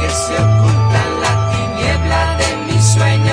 que se oculta en la tiniebla de mi sueño.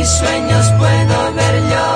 mis sueños puedo ver yo.